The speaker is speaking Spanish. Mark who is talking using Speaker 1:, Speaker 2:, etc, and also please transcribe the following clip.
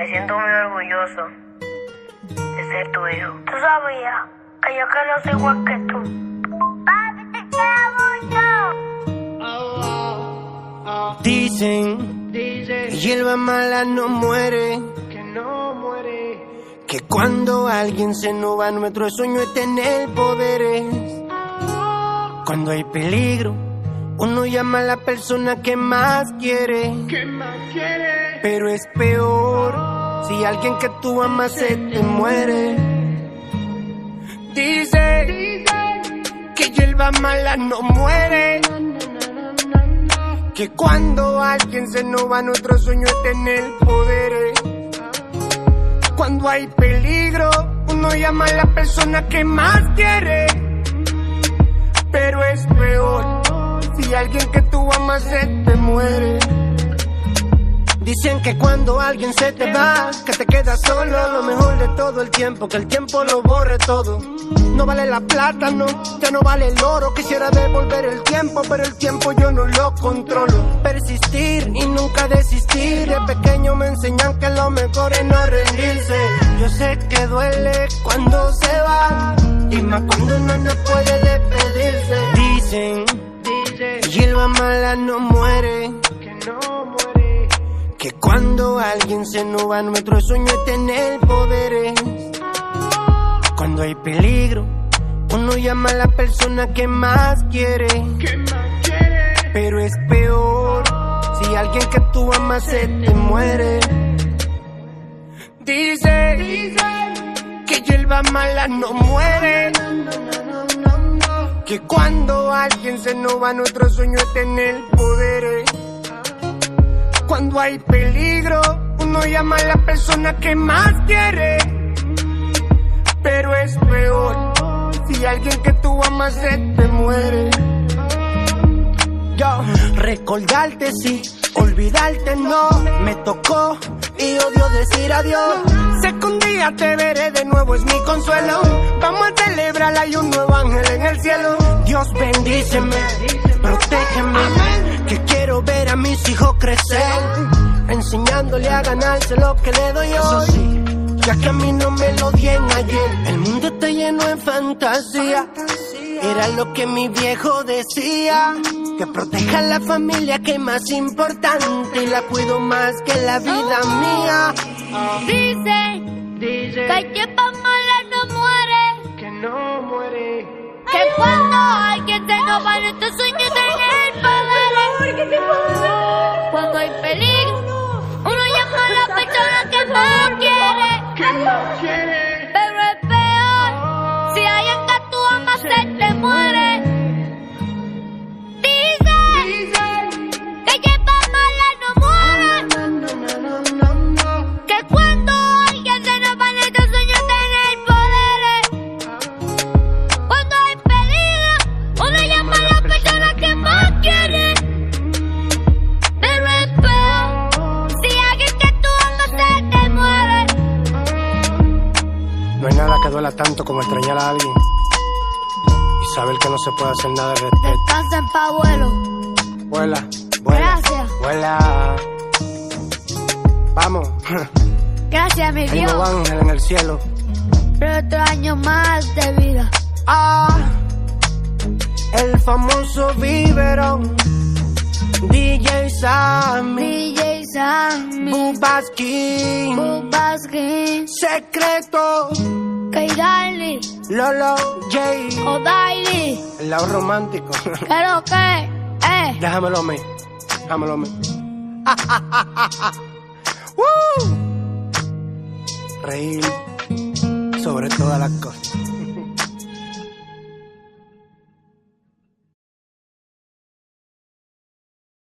Speaker 1: Me siento muy orgulloso de ser tu hijo.
Speaker 2: Tú sabías que yo quiero ser igual que tú. Papi, te quiero mucho.
Speaker 3: Dicen, que hierba mala no muere.
Speaker 4: Que no muere.
Speaker 3: Que cuando alguien se nos va, nuestro sueño es tener poderes. Cuando hay peligro, uno llama a la persona que más quiere.
Speaker 4: ¿Qué más quiere?
Speaker 3: Pero es peor si alguien que tú amas se te muere. Dice que hierba mala no muere. Que cuando alguien se nos va, nuestro sueño es tener poderes. Cuando hay peligro, uno llama a la persona que más quiere. Pero es peor si alguien que tú amas se te muere. Dicen que cuando alguien se te va, que te quedas solo, lo mejor de todo el tiempo, que el tiempo lo borre todo. No vale la plata, no, ya no vale el oro. Quisiera devolver el tiempo, pero el tiempo yo no lo controlo. Persistir y nunca desistir. De pequeño me enseñan que lo mejor es no rendirse. Yo sé que duele cuando se va, y más cuando uno no puede despedirse. Dicen, que hierba mala no muere.
Speaker 4: Que
Speaker 3: cuando alguien se va, nuestro sueño es tener poderes. Cuando hay peligro, uno llama a la persona que más quiere.
Speaker 4: ¿Qué más quiere?
Speaker 3: Pero es peor si alguien que tú amas se te muere. Dice que hierba mala no muere. Que cuando alguien se va, nuestro sueño es tener poderes. Cuando hay peligro, uno llama a la persona que más quiere. Pero es peor si alguien que tú amas se te muere. Yo, recordarte sí, olvidarte no. Me tocó y odio decir adiós. Sé día te veré de nuevo, es mi consuelo. Vamos a celebrar, hay un nuevo ángel en el cielo. Dios bendíceme, protégeme. Que quiero ver a mis hijos crecer, enseñándole a ganarse lo que le doy hoy. Ya que a mí no me lo dieron ayer, el mundo está lleno de fantasía. Era lo que mi viejo decía. Que proteja a la familia que es más importante y la cuido más que la vida mía.
Speaker 2: Dicen
Speaker 4: Dice
Speaker 2: que tiempo mala no muere.
Speaker 4: que no muere.
Speaker 2: Que cuando alguien se va, nuestro sueño
Speaker 3: duela tanto como extrañar a alguien y saber que no se puede hacer nada al respecto.
Speaker 2: Descansa en pa' abuelo.
Speaker 3: Vuela, vuela.
Speaker 2: Gracias.
Speaker 3: Vuela. Vamos.
Speaker 2: Gracias, mi
Speaker 3: Hay un
Speaker 2: Dios.
Speaker 3: nuevo ángel en el cielo.
Speaker 2: Por otro año más de vida.
Speaker 3: Ah, el famoso biberón. DJ Sammy.
Speaker 2: DJ Sammy.
Speaker 3: Bubaskin.
Speaker 2: Bubaskin.
Speaker 3: Secreto. Lolo J.
Speaker 2: Odaili.
Speaker 3: El lado romántico.
Speaker 2: Pero que, eh.
Speaker 3: Déjamelo a mí. Déjamelo a mí. Woo. Reír sobre todas las cosas.